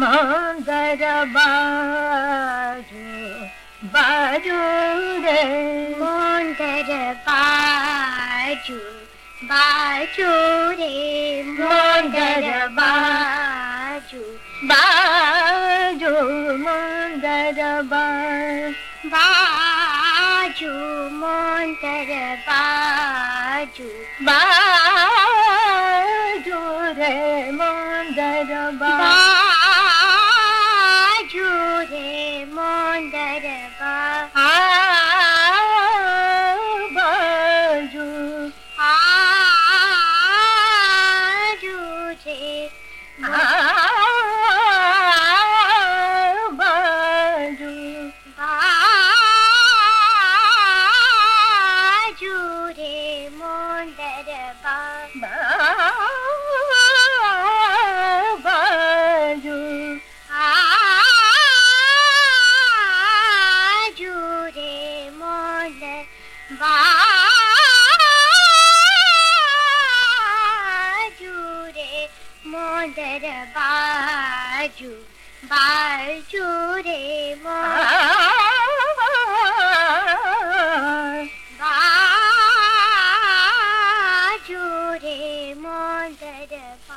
मंदर बाजू बाजू रे। मंदर बाजू बाजू रे। मंदर बाजू बाजू मंदर बाजू मोंदर बाजू बाजू रे मोंदर बाजू रे मोंदर बाजू आजू रे बाजू रे मोंदर बाजू आजू रे मोंदर बाजू रे मोंदर बाजू बाजू रे मोंदर 也发